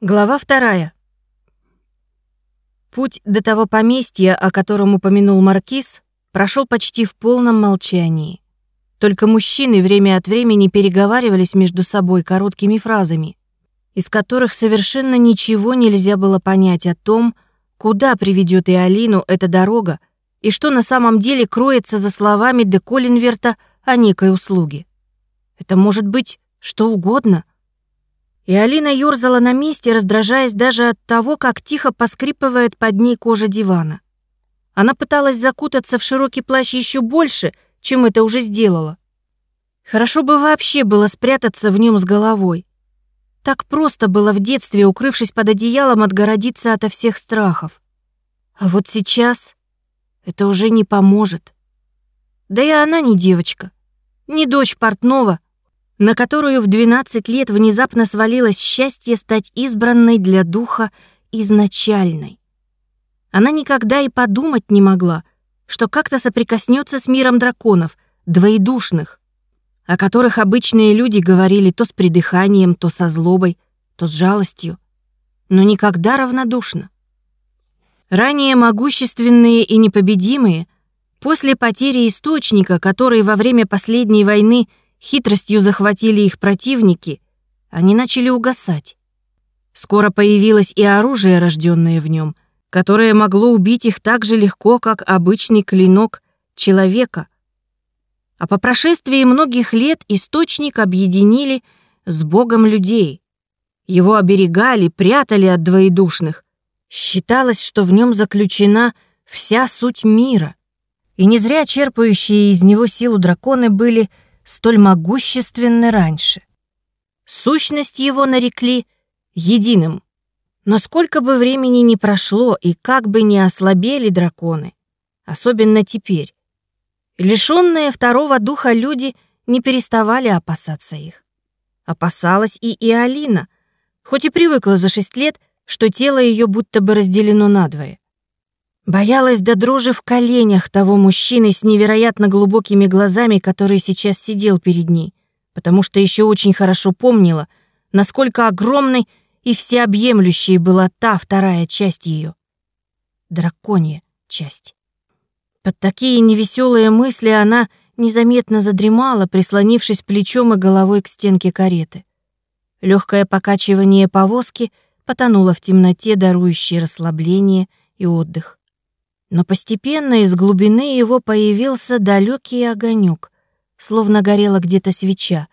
Глава вторая. Путь до того поместья, о котором упомянул Маркиз, прошел почти в полном молчании. Только мужчины время от времени переговаривались между собой короткими фразами, из которых совершенно ничего нельзя было понять о том, куда приведет и Алину эта дорога, и что на самом деле кроется за словами де Коллинверта о некой услуге. Это может быть что угодно — и Алина ёрзала на месте, раздражаясь даже от того, как тихо поскрипывает под ней кожа дивана. Она пыталась закутаться в широкий плащ еще больше, чем это уже сделала. Хорошо бы вообще было спрятаться в нем с головой. Так просто было в детстве, укрывшись под одеялом, отгородиться ото всех страхов. А вот сейчас это уже не поможет. Да и она не девочка, не дочь портного — на которую в 12 лет внезапно свалилось счастье стать избранной для духа изначальной. Она никогда и подумать не могла, что как-то соприкоснется с миром драконов, двоедушных, о которых обычные люди говорили то с придыханием, то со злобой, то с жалостью, но никогда равнодушно. Ранее могущественные и непобедимые, после потери источника, который во время последней войны хитростью захватили их противники, они начали угасать. Скоро появилось и оружие, рожденное в нем, которое могло убить их так же легко, как обычный клинок человека. А по прошествии многих лет источник объединили с Богом людей. Его оберегали, прятали от двоедушных. Считалось, что в нем заключена вся суть мира. И не зря черпающие из него силу драконы были — столь могущественны раньше. Сущность его нарекли единым. Но сколько бы времени ни прошло и как бы ни ослабели драконы, особенно теперь, лишенные второго духа люди не переставали опасаться их. Опасалась и Иолина, хоть и привыкла за шесть лет, что тело ее будто бы разделено надвое. Боялась до дрожи в коленях того мужчины с невероятно глубокими глазами, который сейчас сидел перед ней, потому что еще очень хорошо помнила, насколько огромной и всеобъемлющей была та вторая часть ее. Драконья часть. Под такие невеселые мысли она незаметно задремала, прислонившись плечом и головой к стенке кареты. Легкое покачивание повозки потонуло в темноте, дарующей расслабление и отдых. Но постепенно из глубины его появился далекий огонек, словно горела где-то свеча.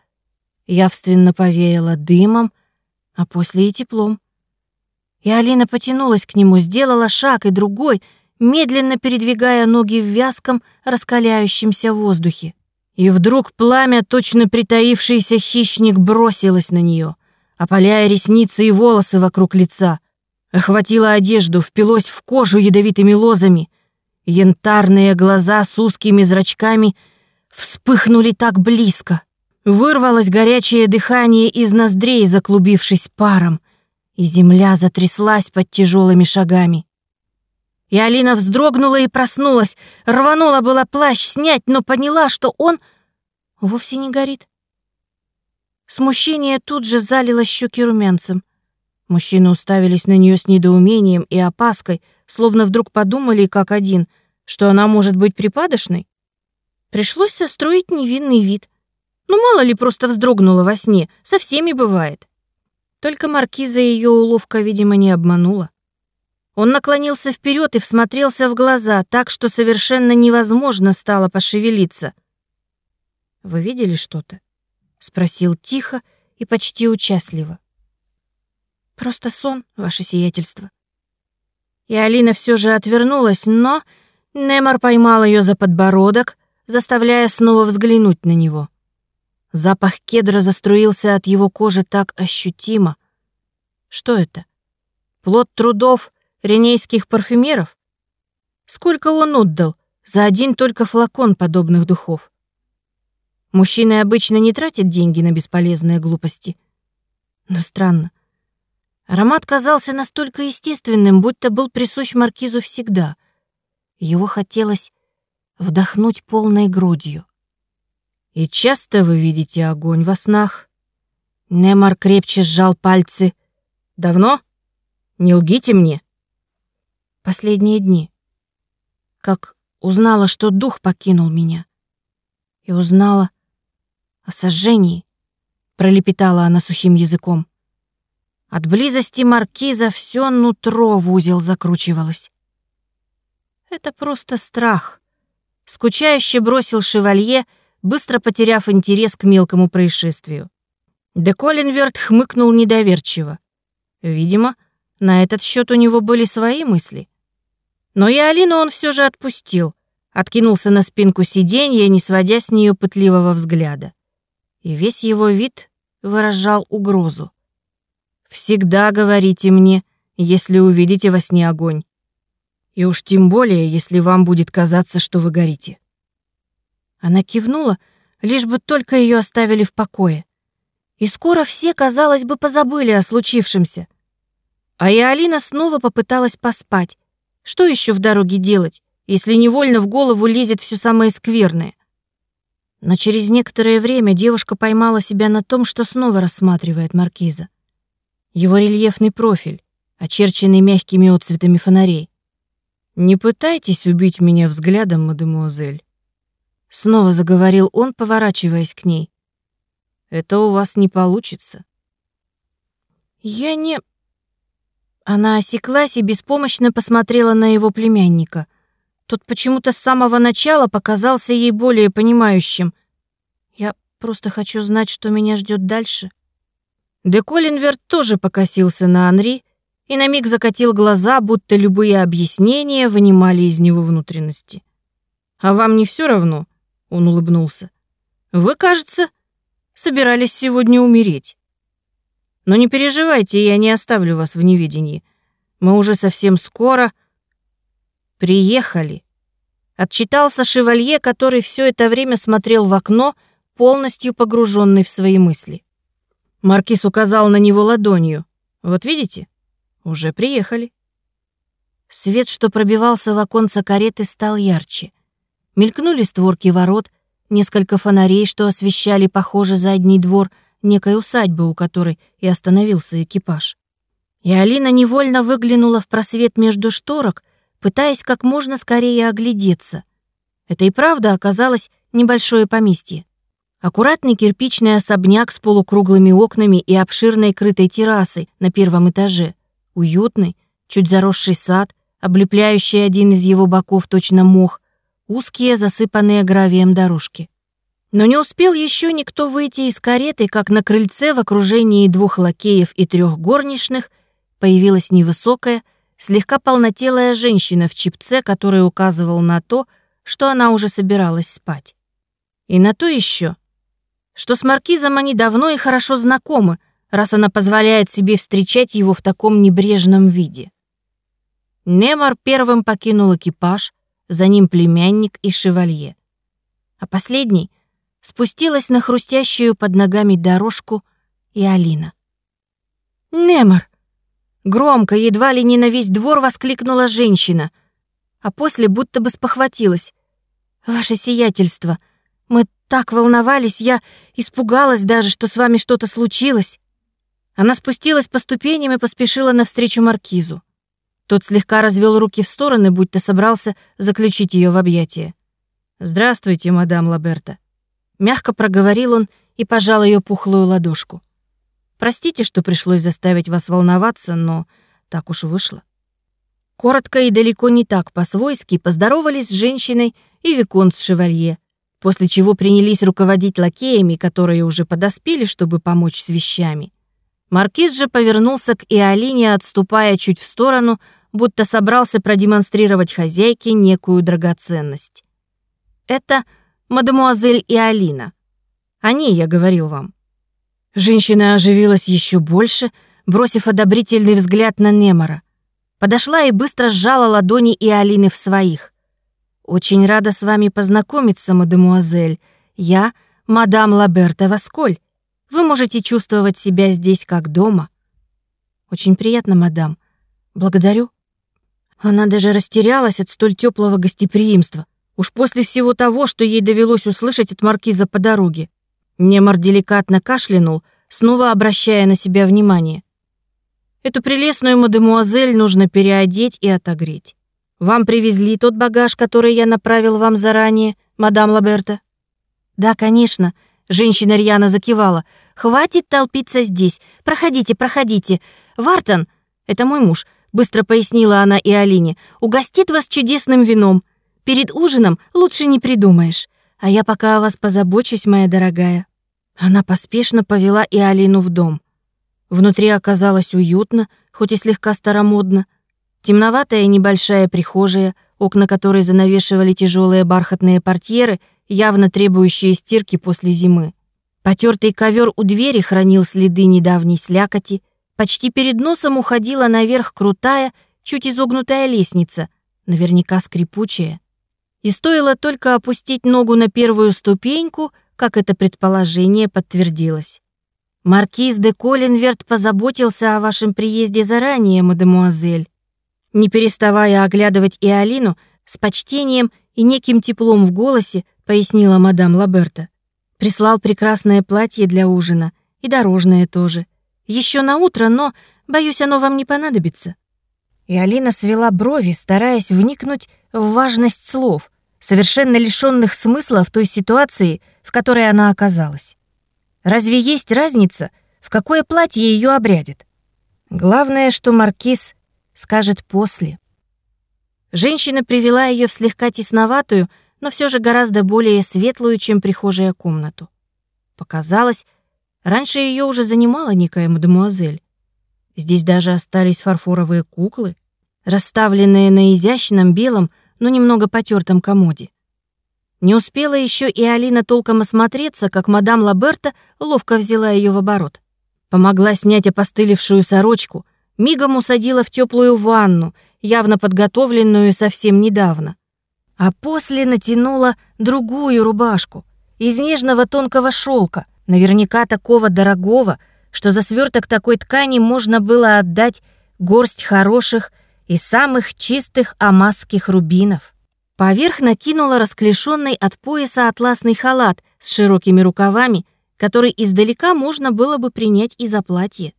Явственно повеяло дымом, а после и теплом. И Алина потянулась к нему, сделала шаг и другой, медленно передвигая ноги в вязком, раскаляющемся воздухе. И вдруг пламя, точно притаившийся хищник, бросилось на нее, опаляя ресницы и волосы вокруг лица. Охватило одежду, впилось в кожу ядовитыми лозами. Янтарные глаза с узкими зрачками вспыхнули так близко. Вырвалось горячее дыхание из ноздрей, заклубившись паром, и земля затряслась под тяжелыми шагами. И Алина вздрогнула и проснулась, рванула было плащ снять, но поняла, что он вовсе не горит. Смущение тут же залило щеки румянцем. Мужчины уставились на нее с недоумением и опаской, словно вдруг подумали, как один, что она может быть припадочной. Пришлось состроить невинный вид. Ну, мало ли, просто вздрогнула во сне, со всеми бывает. Только маркиза ее уловка, видимо, не обманула. Он наклонился вперед и всмотрелся в глаза, так что совершенно невозможно стало пошевелиться. «Вы видели что-то?» — спросил тихо и почти участливо. Просто сон, ваше сиятельство. И Алина все же отвернулась, но Немар поймал ее за подбородок, заставляя снова взглянуть на него. Запах кедра заструился от его кожи так ощутимо. Что это? Плод трудов ренейских парфюмеров? Сколько он отдал за один только флакон подобных духов? Мужчины обычно не тратят деньги на бесполезные глупости. Но странно. Аромат казался настолько естественным, будто был присущ маркизу всегда. Его хотелось вдохнуть полной грудью. «И часто вы видите огонь во снах?» Немар крепче сжал пальцы. Давно? Не лгите мне. Последние дни. Как узнала, что дух покинул меня. И узнала о сожжении, пролепетала она сухим языком. От близости маркиза все нутро в узел закручивалось. Это просто страх. Скучающе бросил шевалье, быстро потеряв интерес к мелкому происшествию. Де Коллинверт хмыкнул недоверчиво. Видимо, на этот счет у него были свои мысли. Но и Алину он все же отпустил, откинулся на спинку сиденья, не сводя с нее пытливого взгляда. И весь его вид выражал угрозу. «Всегда говорите мне, если увидите во сне огонь. И уж тем более, если вам будет казаться, что вы горите». Она кивнула, лишь бы только ее оставили в покое. И скоро все, казалось бы, позабыли о случившемся. А и Алина снова попыталась поспать. Что еще в дороге делать, если невольно в голову лезет все самое скверное? Но через некоторое время девушка поймала себя на том, что снова рассматривает маркиза. Его рельефный профиль, очерченный мягкими отцветами фонарей. «Не пытайтесь убить меня взглядом, мадемуазель», — снова заговорил он, поворачиваясь к ней. Это у вас не получится. Я не... Она осеклась и беспомощно посмотрела на его племянника. Тот почему-то с самого начала показался ей более понимающим. Я просто хочу знать, что меня ждет дальше. Де Коллинверт тоже покосился на Анри и на миг закатил глаза, будто любые объяснения вынимали из него внутренности. «А вам не все равно?» — он улыбнулся. «Вы, кажется, собирались сегодня умереть. Но не переживайте, я не оставлю вас в неведении. Мы уже совсем скоро приехали. Отчитался шевалье, который все это время смотрел в окно, полностью погруженный в свои мысли. Маркиз указал на него ладонью. Вот видите? Уже приехали. Свет, что пробивался в оконце кареты, стал ярче. Мелькнули створки ворот, несколько фонарей, что освещали, похоже, задний двор некой усадьбы, у которой и остановился экипаж. И Алина невольно выглянула в просвет между шторок, пытаясь как можно скорее оглядеться. Это и правда оказалось небольшое поместье. Аккуратный кирпичный особняк с полукруглыми окнами и обширной крытой террасой на первом этаже. Уютный, чуть заросший сад, облепляющий один из его боков точно мох, узкие, засыпанные гравием дорожки. Но не успел еще никто выйти из кареты, как на крыльце в окружении двух лакеев и трех горничных появилась невысокая, слегка полнотелая женщина в чипце, который указывал на то, что она уже собиралась спать. И на то еще, что с маркизом они давно и хорошо знакомы, раз она позволяет себе встречать его в таком небрежном виде. Немар первым покинул экипаж, за ним племянник и шевалье. А последний спустилась на хрустящую под ногами дорожку и Алина. «Немор!» Громко, едва ли не на весь двор воскликнула женщина, а после будто бы спохватилась. «Ваше сиятельство, мы так волновались, я испугалась даже, что с вами что-то случилось». Она спустилась по ступеням и поспешила навстречу маркизу. Тот слегка развел руки в стороны, будто собрался заключить ее в объятия. «Здравствуйте, мадам Лаберта». Мягко проговорил он и пожал ее пухлую ладошку. «Простите, что пришлось заставить вас волноваться, но так уж вышло». Коротко и далеко не так по-свойски поздоровались с женщиной и Виконт с шевалье, после чего принялись руководить лакеями, которые уже подоспели, чтобы помочь с вещами. Маркиз же повернулся к Иолине, отступая чуть в сторону, будто собрался продемонстрировать хозяйке некую драгоценность. «Это мадемуазель Иолина. О ней я говорил вам». Женщина оживилась еще больше, бросив одобрительный взгляд на Немора. Подошла и быстро сжала ладони Иолины в своих. «Очень рада с вами познакомиться, мадемуазель. Я мадам Лаберта Васколь. Вы можете чувствовать себя здесь как дома. Очень приятно, мадам. Благодарю. Она даже растерялась от столь теплого гостеприимства. Уж после всего того, что ей довелось услышать от маркиза по дороге. Немар деликатно кашлянул, снова обращая на себя внимание. Эту прелестную мадемуазель нужно переодеть и отогреть. Вам привезли тот багаж, который я направил вам заранее, мадам Лаберта?» «Да, конечно», — женщина рьяно закивала. «Хватит толпиться здесь. Проходите, проходите. Вартон, это мой муж, быстро пояснила она и Алине, угостит вас чудесным вином. Перед ужином лучше не придумаешь. А я пока о вас позабочусь, моя дорогая». Она поспешно повела и Алину в дом. Внутри оказалось уютно, хоть и слегка старомодно. Темноватая небольшая прихожая, окна которой занавешивали тяжелые бархатные портьеры, явно требующие стирки после зимы. Потертый ковер у двери хранил следы недавней слякоти. Почти перед носом уходила наверх крутая, чуть изогнутая лестница, наверняка скрипучая. И стоило только опустить ногу на первую ступеньку, как это предположение подтвердилось. «Маркиз де Коллинверт позаботился о вашем приезде заранее, мадемуазель». Не переставая оглядывать и Алину, с почтением и неким теплом в голосе пояснила мадам Лаберта. Прислал прекрасное платье для ужина и дорожное тоже. Еще на утро, но, боюсь, оно вам не понадобится. И Алина свела брови, стараясь вникнуть в важность слов, совершенно лишенных смысла в той ситуации, в которой она оказалась. Разве есть разница, в какое платье ее обрядят? Главное, что маркиз скажет после. Женщина привела ее в слегка тесноватую, но все же гораздо более светлую, чем прихожая комнату. Показалось, раньше ее уже занимала некая мадемуазель. Здесь даже остались фарфоровые куклы, расставленные на изящном белом, но немного потертом комоде. Не успела еще и Алина толком осмотреться, как мадам Лаберта ловко взяла ее в оборот. Помогла снять опостылевшую сорочку — мигом усадила в теплую ванну, явно подготовленную совсем недавно. А после натянула другую рубашку из нежного тонкого шелка, наверняка такого дорогого, что за сверток такой ткани можно было отдать горсть хороших и самых чистых амасских рубинов. Поверх накинула расклешенный от пояса атласный халат с широкими рукавами, который издалека можно было бы принять и за платье.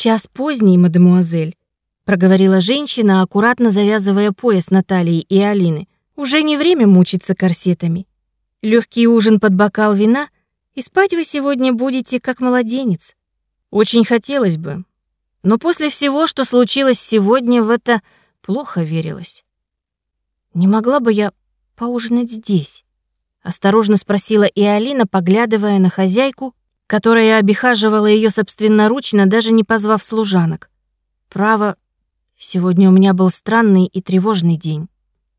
«Час поздний, мадемуазель», — проговорила женщина, аккуратно завязывая пояс Натальи и Алины. «Уже не время мучиться корсетами. Легкий ужин под бокал вина, и спать вы сегодня будете как младенец. Очень хотелось бы. Но после всего, что случилось сегодня, в это плохо верилось. Не могла бы я поужинать здесь?» Осторожно спросила и Алина, поглядывая на хозяйку, которая обихаживала ее собственноручно, даже не позвав служанок. Право, сегодня у меня был странный и тревожный день.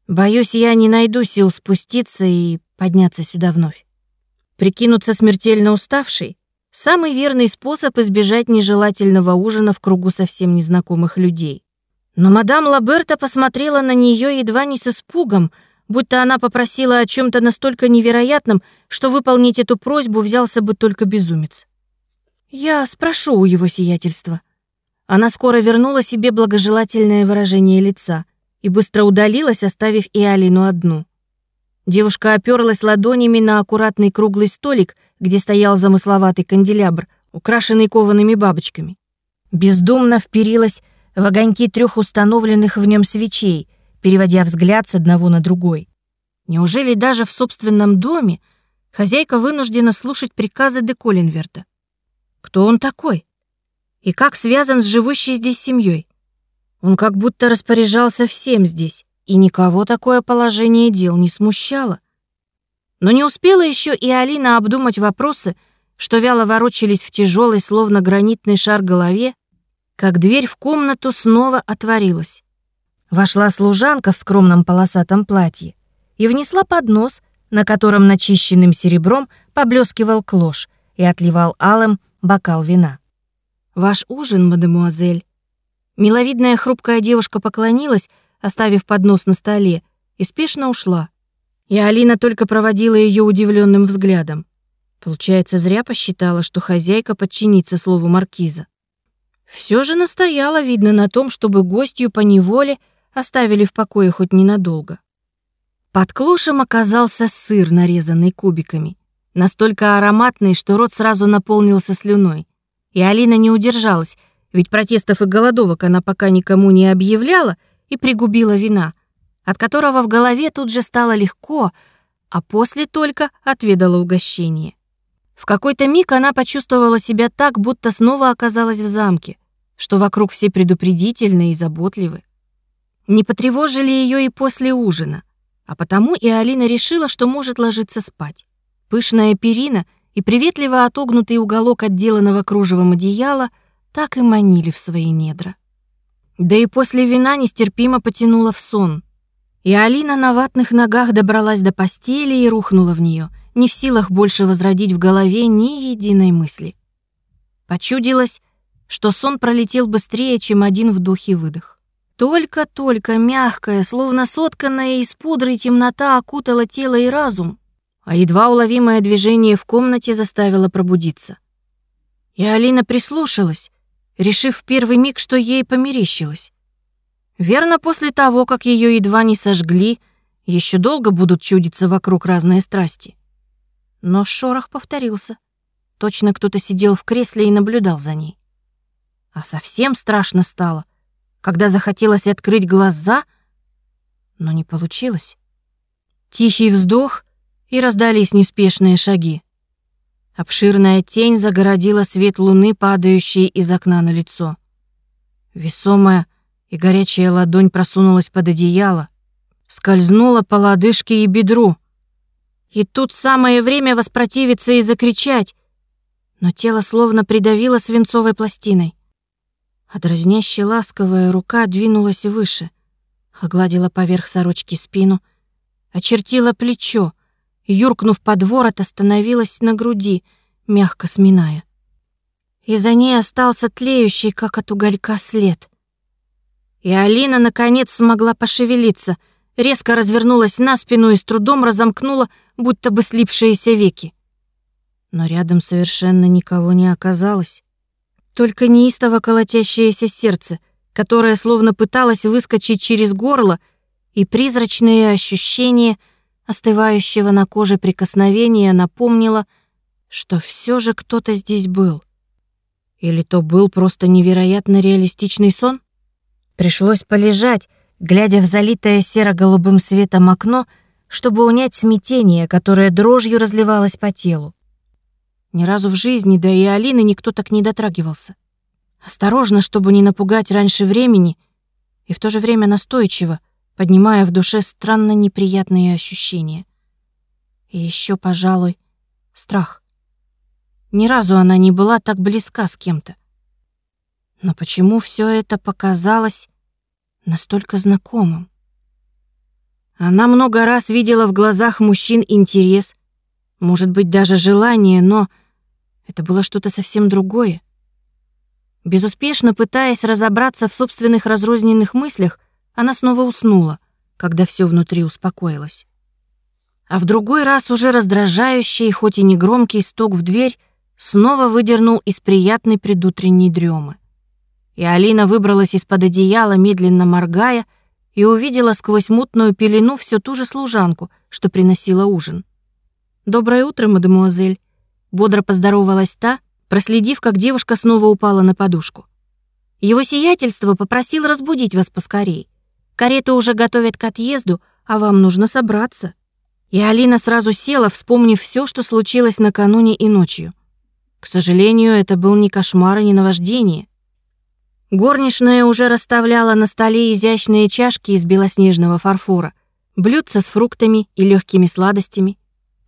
Боюсь, я не найду сил спуститься и подняться сюда вновь. Прикинуться смертельно уставшей — самый верный способ избежать нежелательного ужина в кругу совсем незнакомых людей. Но мадам Лаберта посмотрела на нее едва не с испугом — будто она попросила о чем то настолько невероятном, что выполнить эту просьбу взялся бы только безумец. «Я спрошу у его сиятельства». Она скоро вернула себе благожелательное выражение лица и быстро удалилась, оставив и Алину одну. Девушка оперлась ладонями на аккуратный круглый столик, где стоял замысловатый канделябр, украшенный коваными бабочками. Бездумно вперилась в огоньки трех установленных в нем свечей — переводя взгляд с одного на другой. Неужели даже в собственном доме хозяйка вынуждена слушать приказы де Коллинверта? Кто он такой? И как связан с живущей здесь семьей? Он как будто распоряжался всем здесь, и никого такое положение дел не смущало. Но не успела еще и Алина обдумать вопросы, что вяло ворочались в тяжелой, словно гранитный шар голове, как дверь в комнату снова отворилась. Вошла служанка в скромном полосатом платье и внесла поднос, на котором начищенным серебром поблескивал клош и отливал алым бокал вина. «Ваш ужин, мадемуазель». Миловидная хрупкая девушка поклонилась, оставив поднос на столе, и спешно ушла. И Алина только проводила ее удивленным взглядом. Получается, зря посчитала, что хозяйка подчинится слову маркиза. Все же настояла, видно, на том, чтобы гостью по неволе оставили в покое хоть ненадолго. Под клошем оказался сыр, нарезанный кубиками, настолько ароматный, что рот сразу наполнился слюной. И Алина не удержалась, ведь протестов и голодовок она пока никому не объявляла и пригубила вина, от которого в голове тут же стало легко, а после только отведала угощение. В какой-то миг она почувствовала себя так, будто снова оказалась в замке, что вокруг все предупредительны и заботливы. Не потревожили ее и после ужина, а потому и Алина решила, что может ложиться спать. Пышная перина и приветливо отогнутый уголок отделанного кружевом одеяла так и манили в свои недра. Да и после вина нестерпимо потянула в сон. И Алина на ватных ногах добралась до постели и рухнула в нее, не в силах больше возродить в голове ни единой мысли. Почудилось, что сон пролетел быстрее, чем один вдох и выдох. Только-только мягкая, словно сотканная из пудры темнота окутала тело и разум, а едва уловимое движение в комнате заставило пробудиться. И Алина прислушалась, решив в первый миг, что ей померещилось. Верно, после того, как ее едва не сожгли, еще долго будут чудиться вокруг разные страсти. Но шорох повторился. Точно кто-то сидел в кресле и наблюдал за ней. А совсем страшно стало, когда захотелось открыть глаза, но не получилось. Тихий вздох, и раздались неспешные шаги. Обширная тень загородила свет луны, падающей из окна на лицо. Весомая и горячая ладонь просунулась под одеяло, скользнула по лодыжке и бедру. И тут самое время воспротивиться и закричать, но тело словно придавило свинцовой пластиной. А дразняще ласковая рука двинулась выше, огладила поверх сорочки спину, очертила плечо, юркнув под ворот, остановилась на груди, мягко сминая. И за ней остался тлеющий, как от уголька, след. И Алина, наконец, смогла пошевелиться, резко развернулась на спину и с трудом разомкнула, будто бы слипшиеся веки. Но рядом совершенно никого не оказалось. Только неистово колотящееся сердце, которое словно пыталось выскочить через горло, и призрачные ощущения — остывающего на коже прикосновения напомнило, что все же кто-то здесь был. Или то был просто невероятно реалистичный сон? Пришлось полежать, глядя в залитое серо-голубым светом окно, чтобы унять смятение, которое дрожью разливалось по телу. Ни разу в жизни, да и Алины никто так не дотрагивался. Осторожно, чтобы не напугать раньше времени, и в то же время настойчиво, поднимая в душе странно неприятные ощущения. И еще, пожалуй, страх. Ни разу она не была так близка с кем-то. Но почему все это показалось настолько знакомым? Она много раз видела в глазах мужчин интерес, может быть, даже желание, но это было что-то совсем другое. Безуспешно пытаясь разобраться в собственных разрозненных мыслях, она снова уснула, когда все внутри успокоилось. А в другой раз уже раздражающий, хоть и негромкий стук в дверь снова выдернул из приятной предутренней дремы. И Алина выбралась из-под одеяла, медленно моргая, и увидела сквозь мутную пелену всю ту же служанку, что приносила ужин. «Доброе утро, мадемуазель», — бодро поздоровалась та, проследив, как девушка снова упала на подушку. Его сиятельство попросил разбудить вас поскорей. Карету уже готовят к отъезду, а вам нужно собраться». И Алина сразу села, вспомнив все, что случилось накануне и ночью. К сожалению, это был не кошмар и не наваждение. Горничная уже расставляла на столе изящные чашки из белоснежного фарфора, блюдца с фруктами и легкими сладостями.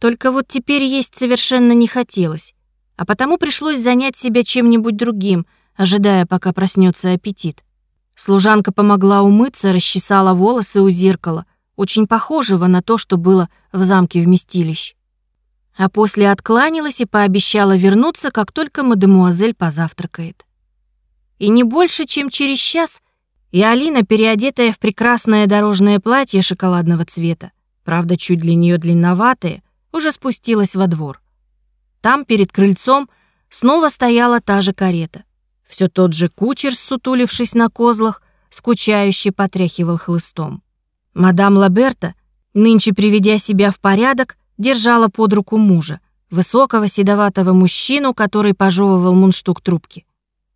Только вот теперь есть совершенно не хотелось, а потому пришлось занять себя чем-нибудь другим, ожидая, пока проснется аппетит. Служанка помогла умыться, расчесала волосы у зеркала, очень похожего на то, что было в замке вместилищ. А после откланялась и пообещала вернуться, как только мадемуазель позавтракает. И не больше, чем через час, и Алина, переодетая в прекрасное дорожное платье шоколадного цвета, правда, чуть для нее длинноватое, уже спустилась во двор. Там, перед крыльцом, снова стояла та же карета. Все тот же кучер, сутулившись на козлах, скучающе потряхивал хлыстом. Мадам Лаберта, нынче приведя себя в порядок, держала под руку мужа, высокого седоватого мужчину, который пожевывал мундштук трубки.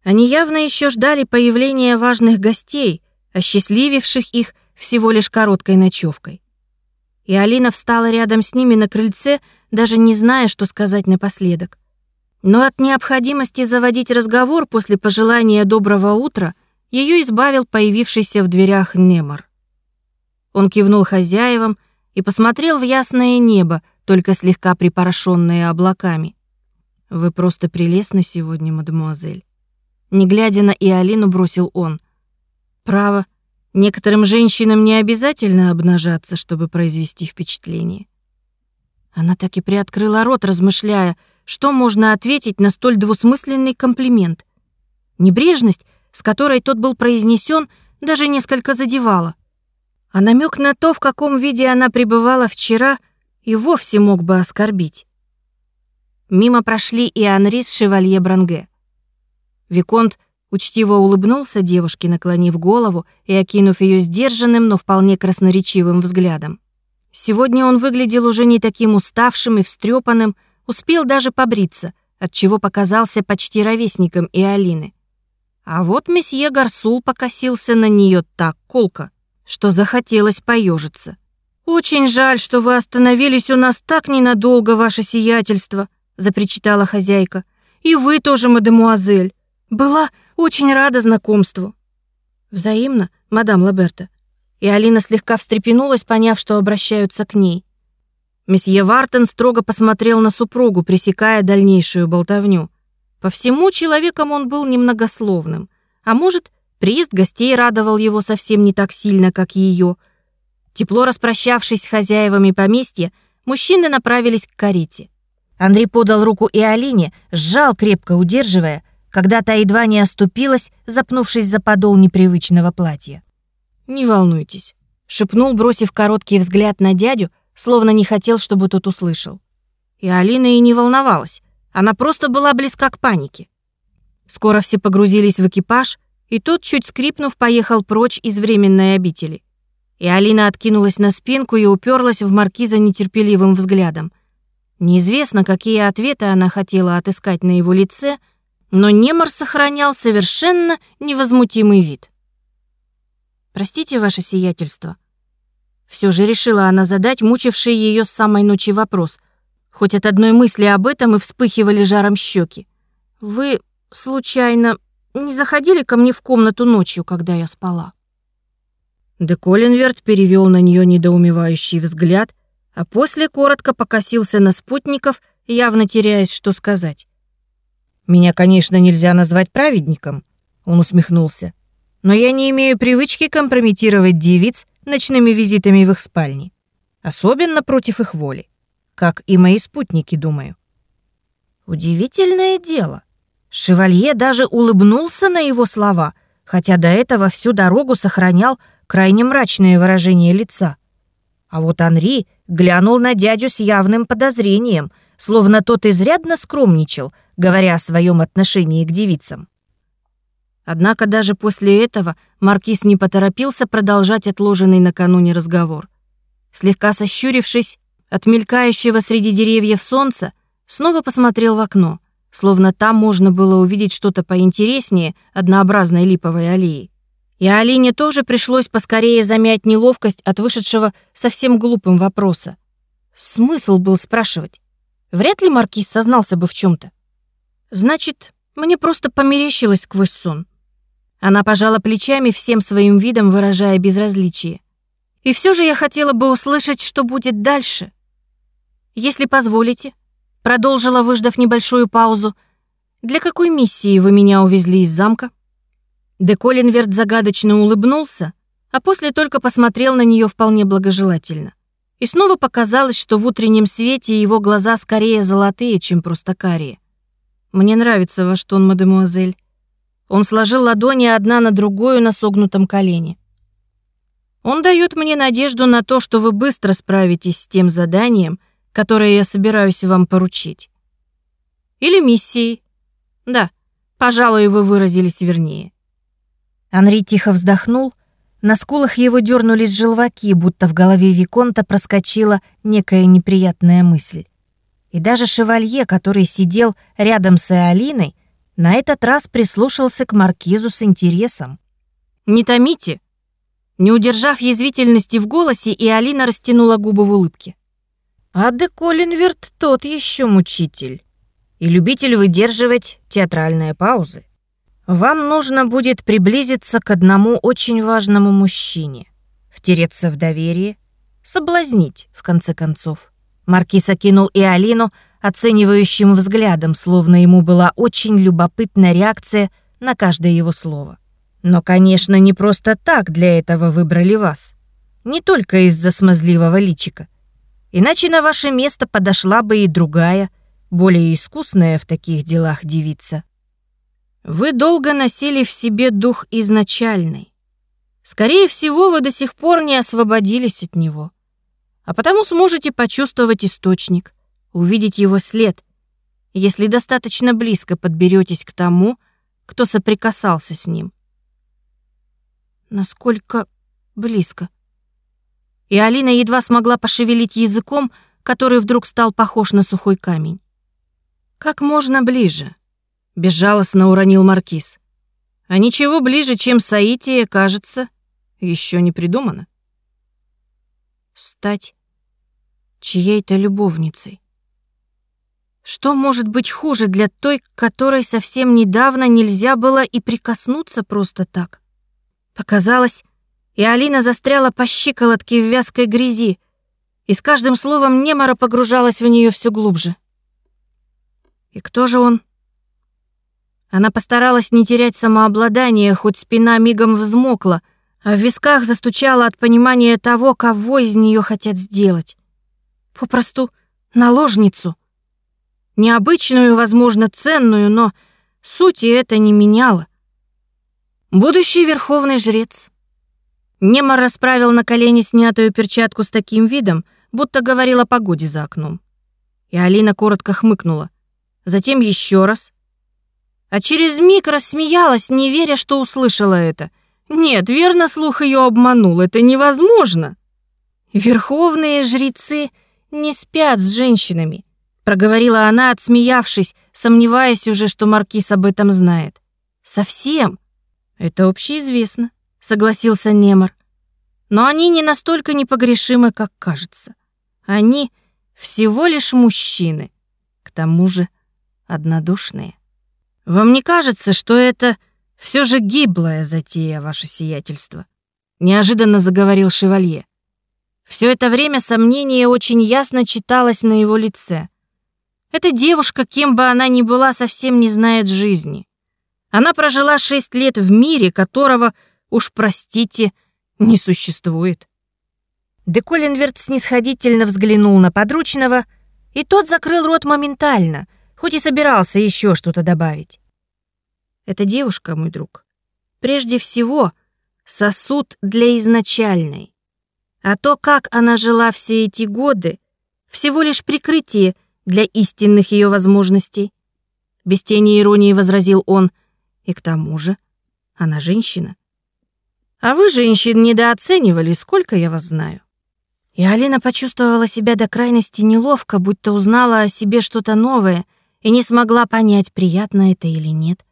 Они явно еще ждали появления важных гостей, осчастлививших их всего лишь короткой ночевкой. И Алина встала рядом с ними на крыльце, даже не зная, что сказать напоследок. Но от необходимости заводить разговор после пожелания доброго утра ее избавил появившийся в дверях Немор. Он кивнул хозяевам и посмотрел в ясное небо, только слегка припорошенное облаками. «Вы просто прелестны сегодня, мадемуазель». Не глядя на Иолину, бросил он. «Право, некоторым женщинам не обязательно обнажаться, чтобы произвести впечатление». Она так и приоткрыла рот, размышляя, что можно ответить на столь двусмысленный комплимент. Небрежность, с которой тот был произнесен, даже несколько задевала. А намек на то, в каком виде она пребывала вчера, и вовсе мог бы оскорбить. Мимо прошли и Анри с шевалье Бранге. Виконт учтиво улыбнулся девушке, наклонив голову и окинув ее сдержанным, но вполне красноречивым взглядом. Сегодня он выглядел уже не таким уставшим и встрепанным, успел даже побриться, отчего показался почти ровесником и Алины. А вот месье Гарсул покосился на нее так колко, что захотелось поежиться. «Очень жаль, что вы остановились у нас так ненадолго, ваше сиятельство», запричитала хозяйка. «И вы тоже, мадемуазель. Была очень рада знакомству». «Взаимно, мадам Лаберта». И Алина слегка встрепенулась, поняв, что обращаются к ней. Месье Вартон строго посмотрел на супругу, пресекая дальнейшую болтовню. По всему человеком он был немногословным. А может, приезд гостей радовал его совсем не так сильно, как ее. Тепло распрощавшись с хозяевами поместья, мужчины направились к карете. Андрей подал руку и Алине, сжал, крепко удерживая, когда та едва не оступилась, запнувшись за подол непривычного платья. «Не волнуйтесь», — шепнул, бросив короткий взгляд на дядю, словно не хотел, чтобы тот услышал. И Алина и не волновалась, она просто была близка к панике. Скоро все погрузились в экипаж, и тот, чуть скрипнув, поехал прочь из временной обители. И Алина откинулась на спинку и уперлась в маркиза нетерпеливым взглядом. Неизвестно, какие ответы она хотела отыскать на его лице, но Немор сохранял совершенно невозмутимый вид. «Простите, ваше сиятельство», все же решила она задать мучивший ее с самой ночи вопрос. Хоть от одной мысли об этом и вспыхивали жаром щеки. «Вы, случайно, не заходили ко мне в комнату ночью, когда я спала?» Де Коллинверт перевел на нее недоумевающий взгляд, а после коротко покосился на спутников, явно теряясь, что сказать. «Меня, конечно, нельзя назвать праведником», — он усмехнулся. «Но я не имею привычки компрометировать девиц, ночными визитами в их спальни. Особенно против их воли. Как и мои спутники, думаю. Удивительное дело. Шевалье даже улыбнулся на его слова, хотя до этого всю дорогу сохранял крайне мрачное выражение лица. А вот Анри глянул на дядю с явным подозрением, словно тот изрядно скромничал, говоря о своем отношении к девицам. Однако даже после этого маркиз не поторопился продолжать отложенный накануне разговор. Слегка сощурившись от мелькающего среди деревьев солнца, снова посмотрел в окно, словно там можно было увидеть что-то поинтереснее однообразной липовой аллеи. И Алине тоже пришлось поскорее замять неловкость от вышедшего совсем глупым вопроса. Смысл был спрашивать. Вряд ли маркиз сознался бы в чем то Значит, мне просто померещилось сквозь сон. Она пожала плечами, всем своим видом выражая безразличие. И все же я хотела бы услышать, что будет дальше. Если позволите, продолжила, выждав небольшую паузу, для какой миссии вы меня увезли из замка? Де Коллинверт загадочно улыбнулся, а после только посмотрел на нее вполне благожелательно. И снова показалось, что в утреннем свете его глаза скорее золотые, чем просто карие. «Мне нравится ваш тон, мадемуазель. Он сложил ладони одна на другую на согнутом колене. Он дает мне надежду на то, что вы быстро справитесь с тем заданием, которое я собираюсь вам поручить. Или миссией. Да, пожалуй, вы выразились вернее. Анри тихо вздохнул, на скулах его дернулись желваки, будто в голове Виконта проскочила некая неприятная мысль. И даже шевалье, который сидел рядом с Алиной, на этот раз прислушался к маркизу с интересом. «Не томите!» Не удержав язвительности в голосе, и Алина растянула губы в улыбке. «А де Коллинверт тот еще мучитель и любитель выдерживать театральные паузы. Вам нужно будет приблизиться к одному очень важному мужчине, втереться в доверие, соблазнить, в конце концов». Маркиз окинул и Алину оценивающим взглядом, словно ему была очень любопытна реакция на каждое его слово. Но, конечно, не просто так для этого выбрали вас. Не только из-за смазливого личика. Иначе на ваше место подошла бы и другая, более искусная в таких делах девица. Вы долго носили в себе дух изначальный. Скорее всего, вы до сих пор не освободились от него. А потому сможете почувствовать источник, увидеть его след, если достаточно близко подберетесь к тому, кто соприкасался с ним. Насколько близко? И Алина едва смогла пошевелить языком, который вдруг стал похож на сухой камень. «Как можно ближе?» — безжалостно уронил Маркиз. «А ничего ближе, чем Саития, кажется, еще не придумано». «Стать чьей-то любовницей. Что может быть хуже для той, которой совсем недавно нельзя было и прикоснуться просто так? Показалось, и Алина застряла по щиколотке в вязкой грязи, и с каждым словом Немора погружалась в нее все глубже. И кто же он? Она постаралась не терять самообладание, хоть спина мигом взмокла, а в висках застучала от понимания того, кого из нее хотят сделать. Попросту наложницу — Необычную, возможно, ценную, но сути это не меняло. Будущий верховный жрец. Немар расправил на колени снятую перчатку с таким видом, будто говорил о погоде за окном. И Алина коротко хмыкнула. Затем еще раз. А через миг рассмеялась, не веря, что услышала это. Нет, верно, слух ее обманул, это невозможно. Верховные жрецы не спят с женщинами проговорила она, отсмеявшись, сомневаясь уже, что маркиз об этом знает. Совсем? Это общеизвестно, согласился Немор. Но они не настолько непогрешимы, как кажется. Они всего лишь мужчины, к тому же однодушные. Вам не кажется, что это все же гиблая затея, ваше сиятельство? Неожиданно заговорил шевалье. Все это время сомнение очень ясно читалось на его лице. Эта девушка, кем бы она ни была, совсем не знает жизни. Она прожила шесть лет в мире, которого, уж простите, не существует. Деколенверт снисходительно взглянул на подручного, и тот закрыл рот моментально, хоть и собирался еще что-то добавить. Эта девушка, мой друг, прежде всего сосуд для изначальной. А то, как она жила все эти годы, всего лишь прикрытие для истинных ее возможностей. Без тени иронии возразил он. И к тому же, она женщина. А вы, женщин, недооценивали, сколько я вас знаю. И Алина почувствовала себя до крайности неловко, будто узнала о себе что-то новое и не смогла понять, приятно это или нет.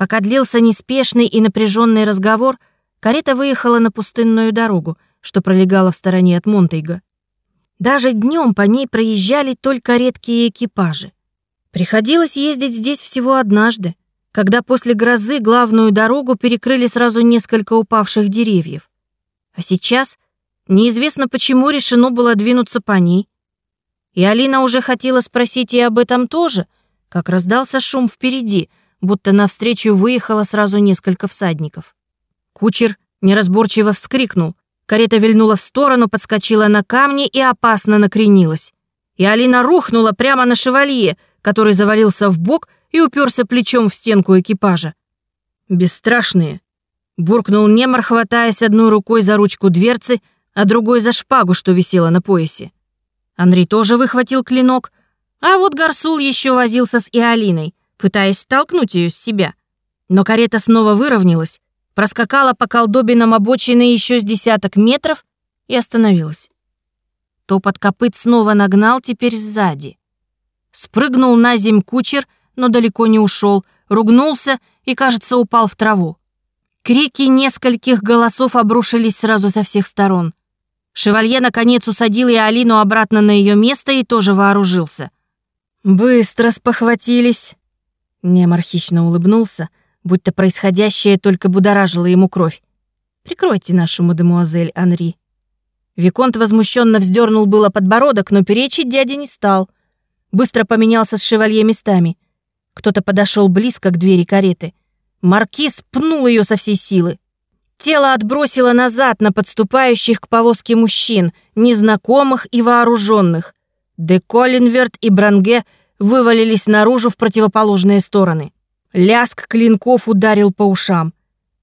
Пока длился неспешный и напряженный разговор, карета выехала на пустынную дорогу, что пролегала в стороне от Монтейга. Даже днем по ней проезжали только редкие экипажи. Приходилось ездить здесь всего однажды, когда после грозы главную дорогу перекрыли сразу несколько упавших деревьев. А сейчас неизвестно почему решено было двинуться по ней. И Алина уже хотела спросить и об этом тоже, как раздался шум впереди, будто навстречу выехало сразу несколько всадников. Кучер неразборчиво вскрикнул, Карета вильнула в сторону, подскочила на камни и опасно накренилась. И Алина рухнула прямо на шевалье, который завалился в бок и уперся плечом в стенку экипажа. «Бесстрашные!» — буркнул Немар, хватаясь одной рукой за ручку дверцы, а другой за шпагу, что висела на поясе. Андрей тоже выхватил клинок, а вот Гарсул еще возился с Иолиной, пытаясь столкнуть ее с себя. Но карета снова выровнялась, проскакала по колдобинам обочины еще с десяток метров и остановилась. Топот копыт снова нагнал теперь сзади. Спрыгнул на земь кучер, но далеко не ушел, ругнулся и, кажется, упал в траву. Крики нескольких голосов обрушились сразу со всех сторон. Шевалье, наконец, усадил и Алину обратно на ее место и тоже вооружился. «Быстро спохватились!» Немар хищно улыбнулся, будто происходящее только будоражило ему кровь. «Прикройте нашу мадемуазель Анри». Виконт возмущенно вздернул было подбородок, но перечить дяде не стал. Быстро поменялся с шевалье местами. Кто-то подошел близко к двери кареты. Маркиз пнул ее со всей силы. Тело отбросило назад на подступающих к повозке мужчин, незнакомых и вооруженных. Де Коллинверт и Бранге вывалились наружу в противоположные стороны. Ляск клинков ударил по ушам.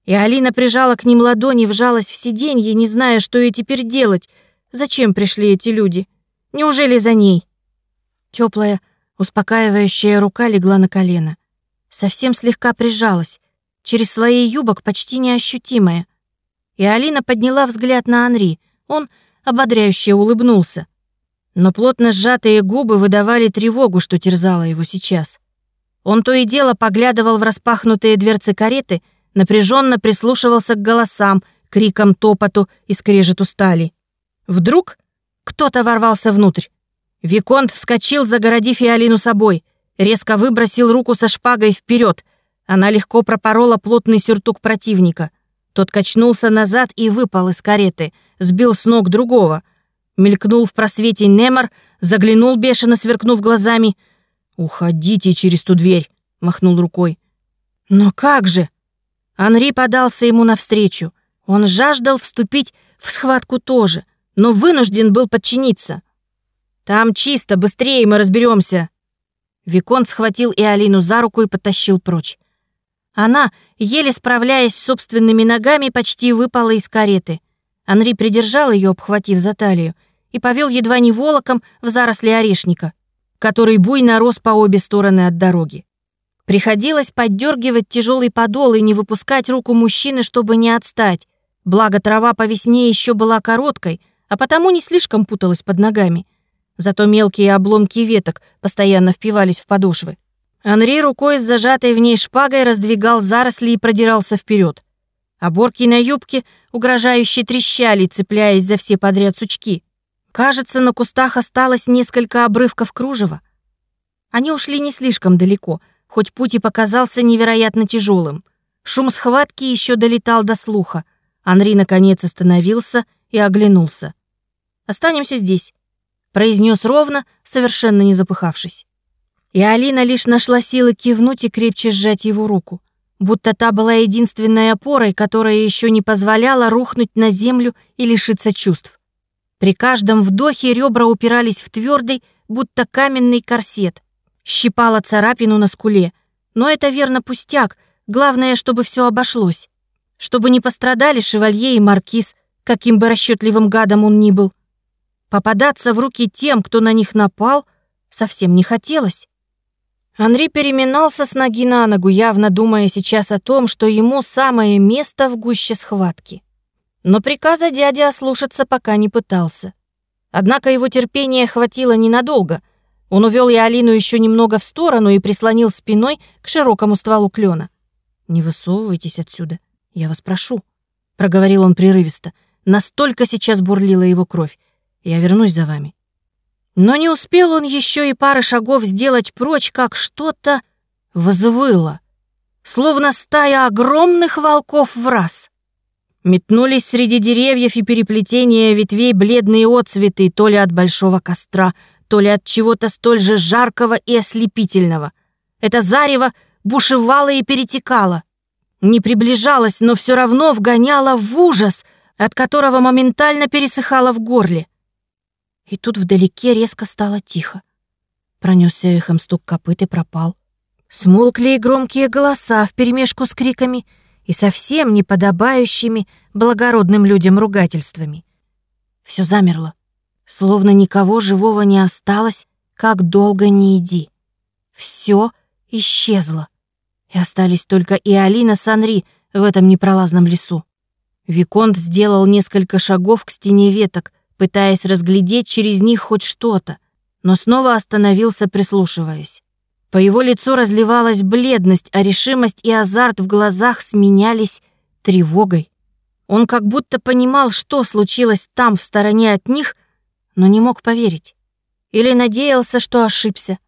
И Алина прижала к ним ладони, вжалась в сиденье, не зная, что ей теперь делать. Зачем пришли эти люди? Неужели за ней? Теплая, успокаивающая рука легла на колено. Совсем слегка прижалась, через слои юбок почти неощутимая. И Алина подняла взгляд на Анри. Он ободряюще улыбнулся. Но плотно сжатые губы выдавали тревогу, что терзала его сейчас. Он то и дело поглядывал в распахнутые дверцы кареты, напряженно прислушивался к голосам, крикам, топоту и скрежету стали. Вдруг кто-то ворвался внутрь. Виконт вскочил, загородив Алину собой, резко выбросил руку со шпагой вперед. Она легко пропорола плотный сюртук противника. Тот качнулся назад и выпал из кареты, сбил с ног другого. Мелькнул в просвете Немор, заглянул, бешено сверкнув глазами. «Уходите через ту дверь», — махнул рукой. «Но как же?» Анри подался ему навстречу. Он жаждал вступить в схватку тоже, но вынужден был подчиниться. «Там чисто, быстрее мы разберемся. Виконт схватил и Алину за руку и потащил прочь. Она, еле справляясь с собственными ногами, почти выпала из кареты. Анри придержал ее, обхватив за талию, и повел едва не волоком в заросли орешника, который буйно рос по обе стороны от дороги. Приходилось поддергивать тяжелый подол и не выпускать руку мужчины, чтобы не отстать. Благо трава по весне еще была короткой, а потому не слишком путалась под ногами. Зато мелкие обломки веток постоянно впивались в подошвы. Анри рукой с зажатой в ней шпагой раздвигал заросли и продирался вперед. Оборки на юбке угрожающе трещали, цепляясь за все подряд сучки. Кажется, на кустах осталось несколько обрывков кружева. Они ушли не слишком далеко — хоть путь и показался невероятно тяжелым. Шум схватки еще долетал до слуха. Анри наконец остановился и оглянулся. «Останемся здесь», — произнес ровно, совершенно не запыхавшись. И Алина лишь нашла силы кивнуть и крепче сжать его руку, будто та была единственной опорой, которая еще не позволяла рухнуть на землю и лишиться чувств. При каждом вдохе ребра упирались в твердый, будто каменный корсет — щипала царапину на скуле. Но это верно пустяк, главное, чтобы все обошлось. Чтобы не пострадали шевалье и маркиз, каким бы расчетливым гадом он ни был. Попадаться в руки тем, кто на них напал, совсем не хотелось. Анри переминался с ноги на ногу, явно думая сейчас о том, что ему самое место в гуще схватки. Но приказа дяди ослушаться пока не пытался. Однако его терпения хватило ненадолго — он увел я Алину еще немного в сторону и прислонил спиной к широкому стволу клена. «Не высовывайтесь отсюда, я вас прошу», — проговорил он прерывисто. Настолько сейчас бурлила его кровь. «Я вернусь за вами». Но не успел он еще и пары шагов сделать прочь, как что-то взвыло, словно стая огромных волков в раз. Метнулись среди деревьев и переплетения ветвей бледные отцветы, то ли от большого костра, то ли от чего-то столь же жаркого и ослепительного. Это зарево бушевало и перетекало. Не приближалось, но все равно вгоняло в ужас, от которого моментально пересыхало в горле. И тут вдалеке резко стало тихо. Пронесся эхом стук копыт и пропал. Смолкли и громкие голоса вперемешку с криками и совсем неподобающими благородным людям ругательствами. Все замерло. Словно никого живого не осталось, как долго не иди. Все исчезло. И остались только и Алина с Анри в этом непролазном лесу. Виконт сделал несколько шагов к стене веток, пытаясь разглядеть через них хоть что-то, но снова остановился, прислушиваясь. По его лицу разливалась бледность, а решимость и азарт в глазах сменялись тревогой. Он как будто понимал, что случилось там, в стороне от них, но не мог поверить. Или надеялся, что ошибся.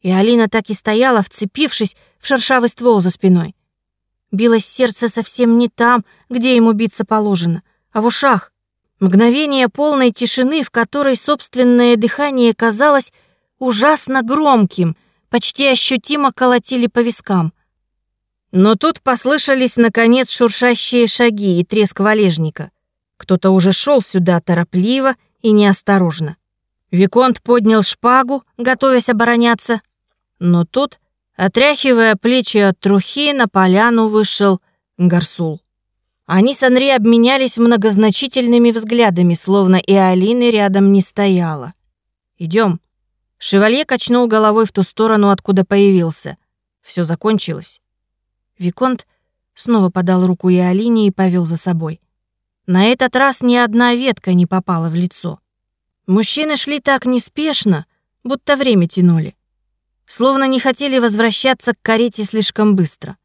И Алина так и стояла, вцепившись в шершавый ствол за спиной. Билось сердце совсем не там, где ему биться положено, а в ушах. Мгновение полной тишины, в которой собственное дыхание казалось ужасно громким, почти ощутимо колотили по вискам. Но тут послышались, наконец, шуршащие шаги и треск валежника. Кто-то уже шел сюда торопливо и неосторожно. Виконт поднял шпагу, готовясь обороняться, но тут, отряхивая плечи от трухи, на поляну вышел Гарсул. Они с Анри обменялись многозначительными взглядами, словно и Алины рядом не стояла. Идем. Шевалье качнул головой в ту сторону, откуда появился. Все закончилось. Виконт снова подал руку и Алине и повел за собой. На этот раз ни одна ветка не попала в лицо. Мужчины шли так неспешно, будто время тянули. Словно не хотели возвращаться к карете слишком быстро.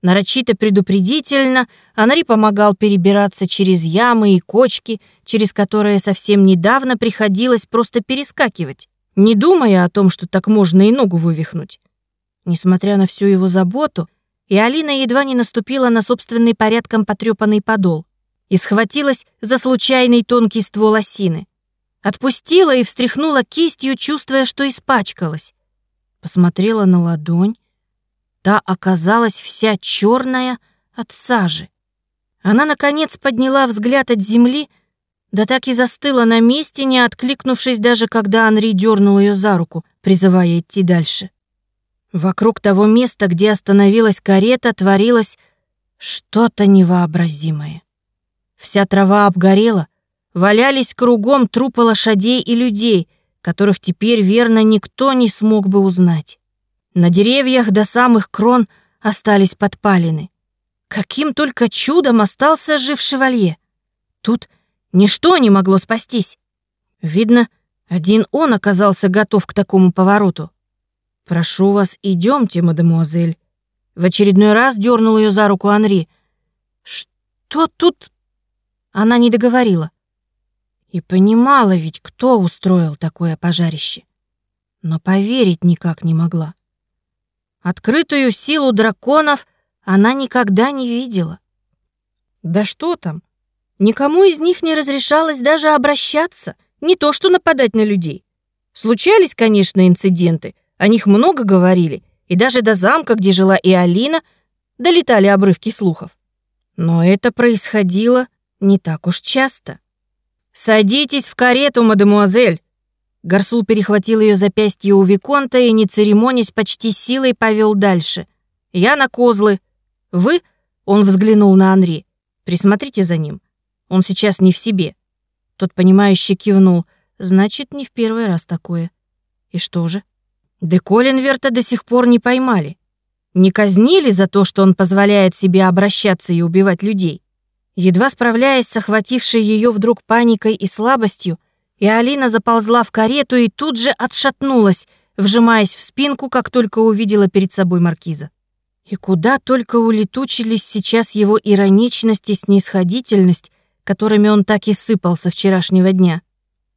Нарочито предупредительно Анри помогал перебираться через ямы и кочки, через которые совсем недавно приходилось просто перескакивать, не думая о том, что так можно и ногу вывихнуть. Несмотря на всю его заботу, и Алина едва не наступила на собственный порядком потрепанный подол и схватилась за случайный тонкий ствол осины. Отпустила и встряхнула кистью, чувствуя, что испачкалась. Посмотрела на ладонь, Та оказалась вся черная от сажи. Она, наконец, подняла взгляд от земли, да так и застыла на месте, не откликнувшись даже, когда Анри дернул ее за руку, призывая идти дальше. Вокруг того места, где остановилась карета, творилось что-то невообразимое. Вся трава обгорела, валялись кругом трупы лошадей и людей, которых теперь, верно, никто не смог бы узнать. На деревьях до самых крон остались подпалины. Каким только чудом остался жив шевалье. Тут ничто не могло спастись. Видно, один он оказался готов к такому повороту. «Прошу вас, идемте, мадемуазель». В очередной раз дернул ее за руку Анри. «Что тут?» Она не договорила. И понимала ведь, кто устроил такое пожарище. Но поверить никак не могла. Открытую силу драконов она никогда не видела. Да что там? Никому из них не разрешалось даже обращаться, не то что нападать на людей. Случались, конечно, инциденты, о них много говорили, и даже до замка, где жила и Алина, долетали обрывки слухов. Но это происходило не так уж часто. «Садитесь в карету, мадемуазель!» Гарсул перехватил ее запястье у Виконта и, не церемонясь, почти силой повел дальше. «Я на козлы. Вы?» — он взглянул на Анри. «Присмотрите за ним. Он сейчас не в себе». Тот, понимающе кивнул. «Значит, не в первый раз такое». «И что же?» Де Коллинверта до сих пор не поймали. Не казнили за то, что он позволяет себе обращаться и убивать людей. Едва справляясь с охватившей ее вдруг паникой и слабостью, и Алина заползла в карету и тут же отшатнулась, вжимаясь в спинку, как только увидела перед собой маркиза. И куда только улетучились сейчас его ироничность и снисходительность, которыми он так и сыпал со вчерашнего дня.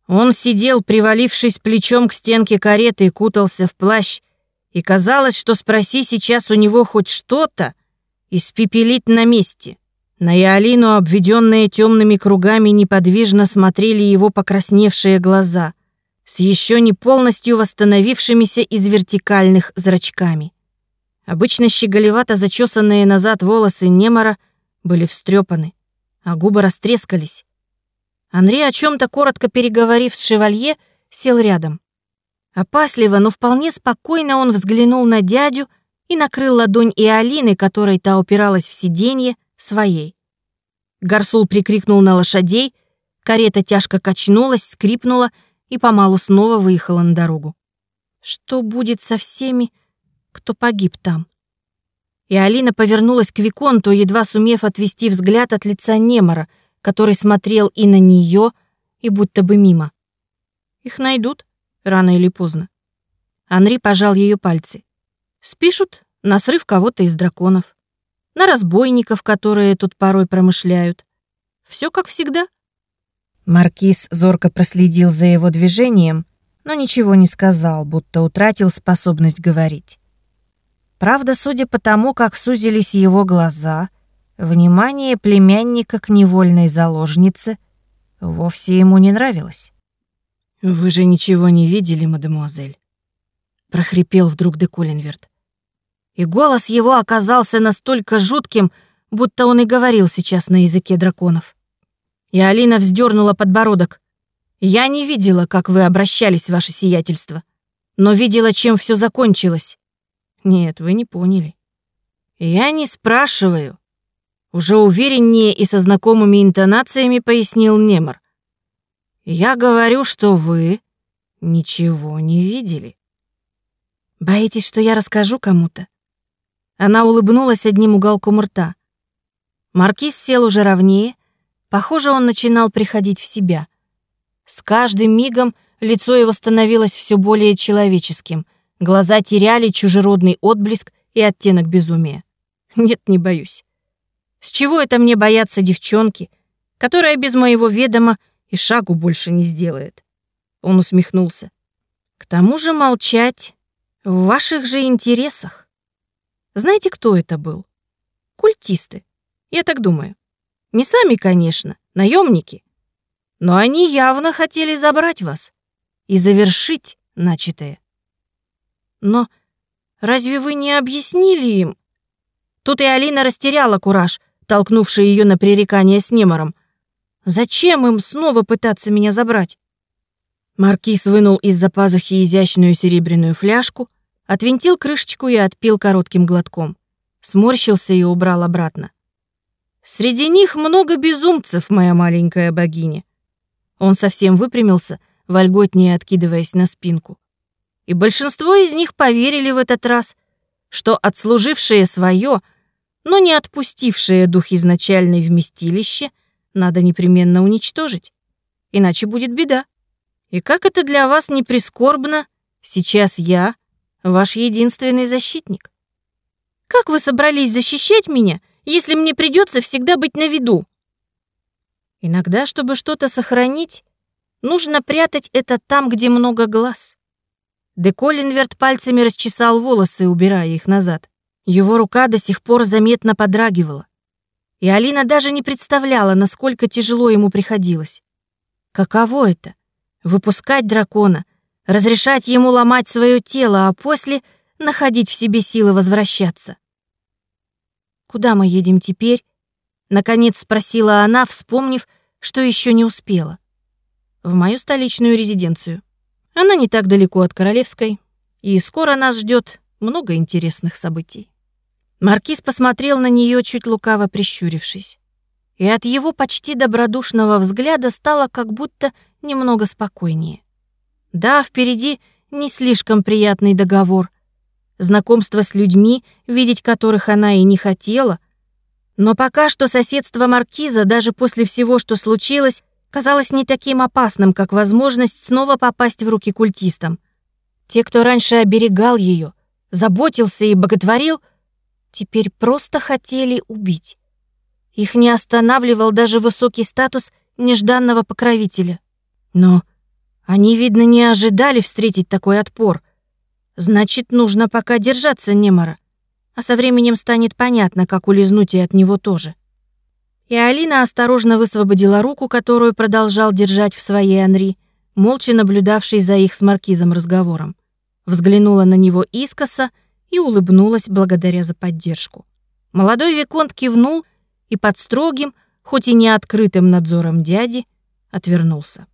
Он сидел, привалившись плечом к стенке кареты и кутался в плащ, и казалось, что спроси сейчас у него хоть что-то, испепелить на месте. На Иолину, обведенные темными кругами, неподвижно смотрели его покрасневшие глаза с еще не полностью восстановившимися из вертикальных зрачками. Обычно щеголевато зачесанные назад волосы Немора были встрепаны, а губы растрескались. Анри, о чем то коротко переговорив с шевалье, сел рядом. Опасливо, но вполне спокойно он взглянул на дядю и накрыл ладонь Иолины, которой та упиралась в сиденье, своей. Гарсул прикрикнул на лошадей, карета тяжко качнулась, скрипнула и помалу снова выехала на дорогу. Что будет со всеми, кто погиб там? И Алина повернулась к Виконту, едва сумев отвести взгляд от лица Немора, который смотрел и на нее, и будто бы мимо. Их найдут рано или поздно. Анри пожал ее пальцы. Спишут на срыв кого-то из драконов. На разбойников, которые тут порой промышляют. Все как всегда. Маркиз зорко проследил за его движением, но ничего не сказал, будто утратил способность говорить. Правда, судя по тому, как сузились его глаза, внимание племянника к невольной заложнице вовсе ему не нравилось. «Вы же ничего не видели, мадемуазель?» — прохрипел вдруг де Коллинверт. И голос его оказался настолько жутким, будто он и говорил сейчас на языке драконов. И Алина вздернула подбородок. «Я не видела, как вы обращались, ваше сиятельство, но видела, чем все закончилось. Нет, вы не поняли. Я не спрашиваю». Уже увереннее и со знакомыми интонациями пояснил Немор. Я говорю, что вы ничего не видели. Боитесь, что я расскажу кому-то? Она улыбнулась одним уголком рта. Маркиз сел уже ровнее. Похоже, он начинал приходить в себя. С каждым мигом лицо его становилось все более человеческим. Глаза теряли чужеродный отблеск и оттенок безумия. Нет, не боюсь. С чего это мне бояться девчонки, которая без моего ведома и шагу больше не сделает. Он усмехнулся. К тому же молчать в ваших же интересах. Знаете, кто это был? Культисты. Я так думаю. Не сами, конечно, наемники. Но они явно хотели забрать вас и завершить начатое. Но разве вы не объяснили им? Тут и Алина растеряла кураж, толкнувший ее на пререкание с Немором. Зачем им снова пытаться меня забрать? Маркиз вынул из-за пазухи изящную серебряную фляжку, отвинтил крышечку и отпил коротким глотком. Сморщился и убрал обратно. «Среди них много безумцев, моя маленькая богиня». Он совсем выпрямился, вольготнее откидываясь на спинку. И большинство из них поверили в этот раз, что отслужившее свое, но не отпустившее дух изначальной вместилище — надо непременно уничтожить, иначе будет беда. И как это для вас не прискорбно, сейчас я ваш единственный защитник. Как вы собрались защищать меня, если мне придется всегда быть на виду? Иногда, чтобы что-то сохранить, нужно прятать это там, где много глаз. Де Коллинверт пальцами расчесал волосы, убирая их назад. Его рука до сих пор заметно подрагивала и Алина даже не представляла, насколько тяжело ему приходилось. Каково это — выпускать дракона, разрешать ему ломать свое тело, а после находить в себе силы возвращаться? «Куда мы едем теперь?» — наконец спросила она, вспомнив, что еще не успела. «В мою столичную резиденцию. Она не так далеко от Королевской, и скоро нас ждет много интересных событий». Маркиз посмотрел на нее, чуть лукаво прищурившись. И от его почти добродушного взгляда стало как будто немного спокойнее. Да, впереди не слишком приятный договор. Знакомство с людьми, видеть которых она и не хотела. Но пока что соседство Маркиза, даже после всего, что случилось, казалось не таким опасным, как возможность снова попасть в руки культистам. Те, кто раньше оберегал ее, заботился и боготворил — теперь просто хотели убить. Их не останавливал даже высокий статус нежданного покровителя. Но они, видно, не ожидали встретить такой отпор. Значит, нужно пока держаться Немора. А со временем станет понятно, как улизнуть и от него тоже. И Алина осторожно высвободила руку, которую продолжал держать в своей Анри, молча наблюдавший за их с Маркизом разговором. Взглянула на него искоса и улыбнулась благодаря за поддержку. Молодой Виконт кивнул и под строгим, хоть и не открытым надзором дяди, отвернулся.